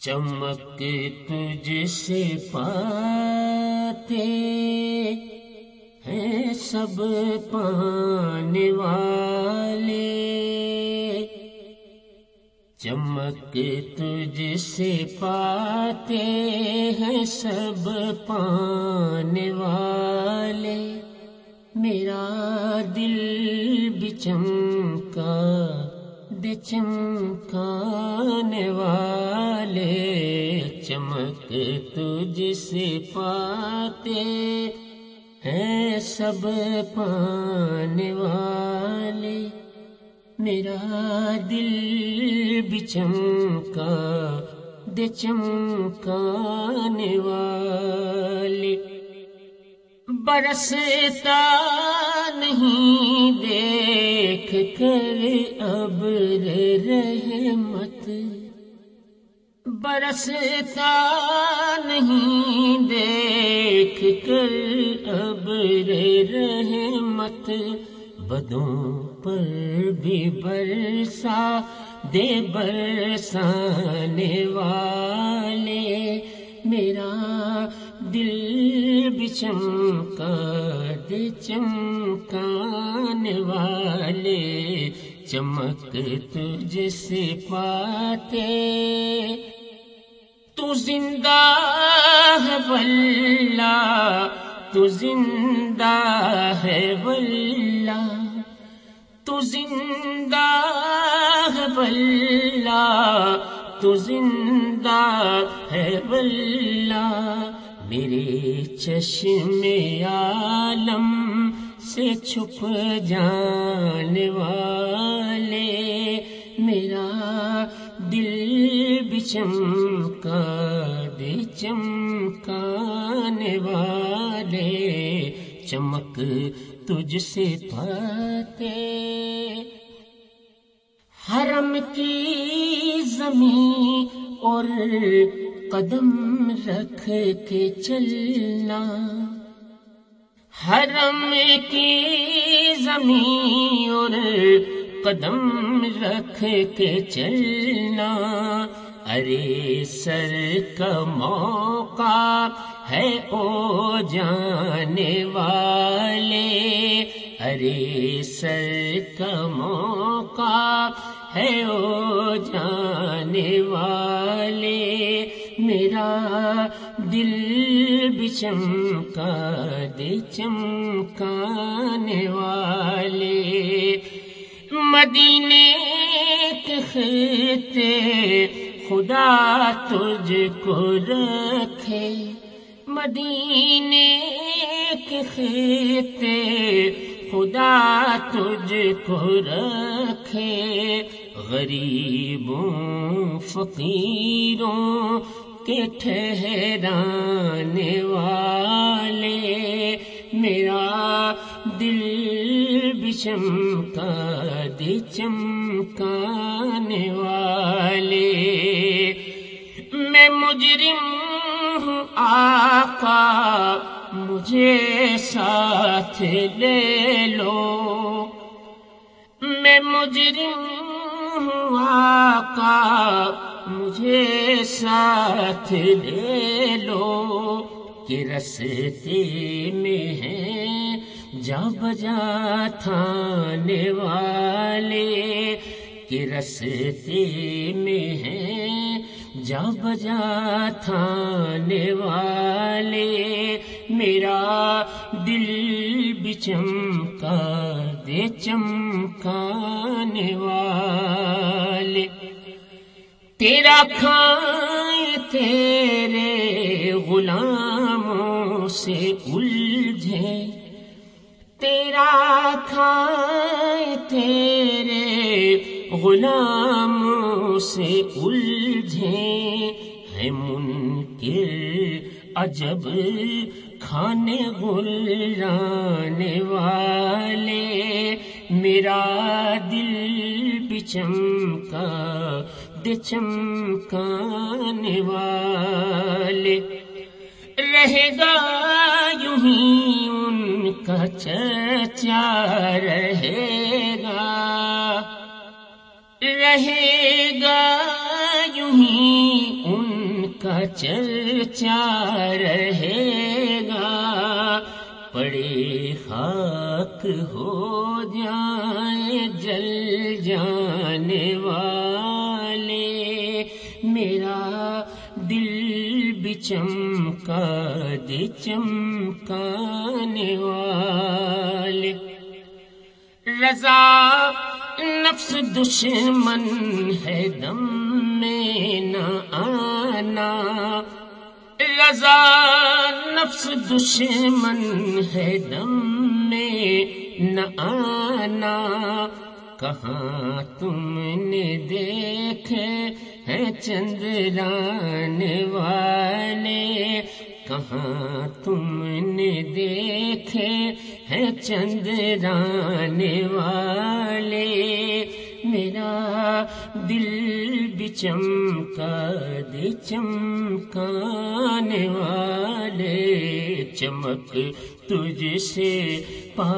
چمک تجھ سے پاتے ہیں سب پانے والے۔ چمک تجھ سے پاتے ہیں سب پانے والے۔ میرا دل بھی چمکا دے، چمکانے والے۔ چمک تجھ سے پاتے ہیں سب پانے والے۔ میرا دل بھی چمکا دے چمکانے والے۔ برستا نہیں دیکھ کر اب رحمت۔ برستا نہیں دیکھ کر اب رحمت بدوں پر بھی برسا دے برسانے والے میرا دل بھی چمکا دے چمکانے والے چمک تجھ سے پاتے تو زندہ ہے واللہ تو زندہ ہے واللہ تو زندہ ہے واللہ تو زندہ ہے واللہ میرے چشم عالم سے چھپ جانے والے، میرا دل بھی چمکا دے چمکانے والے۔ چمک تجھ سے پاتے حرم کی زمین اور قدم رکھ کے چلنا۔ حرم کی زمین اور قدم رکھ کے چلنا۔ ارے سر کا موقع ہے او جانے والے۔ ارے سر کا موقع ہے او جانے والے۔ میرا دل بھی چمکا دے چمکانے والے۔ مدینے کے خطے خدا تجھ کو رکھے۔ مدینے کے خطے خدا تجھ کو رکھے۔ غریبوں، فقیروں کے ٹھہرانے والے، میرا دل بھی چمکا دے چمکانے والے۔ میں مجرم ہوں آقا، مجھے ساتھ لے لو۔ میں مجرم ہوں آقا مجھے ساتھ لے لو، کہ رستے میں ہے جا بجا تھانے والے۔ کہ رستے میں ہے جا بجا تھانے والے۔ میرا دل بھی چمکا دے، چمکانے والے۔ تیرا کھائے تیرے غلاموں سے الجھے۔ تیرا کھائے تیرے غلاموں سے الجھے۔ ہے منکر عجب کھانے گلانے والے۔ میرا دل بھی چمکا دے چمکانے والے رہے گا یوں ہی ان کا چرچا رہے گا۔ رہے گا یوں ہی ان چرچا رہے گا۔ پڑے خاک ہو جائیں جل جانے والے میرا دل بھی چمکا دے چمکانے والے رضا نفس دشمن ہے، دم میں نہ آنا۔ رضا نفس دشمن ہے، دم میں نہ آنا۔ کہاں تم نے دیکھے؟ ہیں چندران والے؟ کہاں تم نے دیکھے ہیں چندران والے؟ میرا دل بھی چمکا دے، چمکانے والے، چمک تجھ سے پا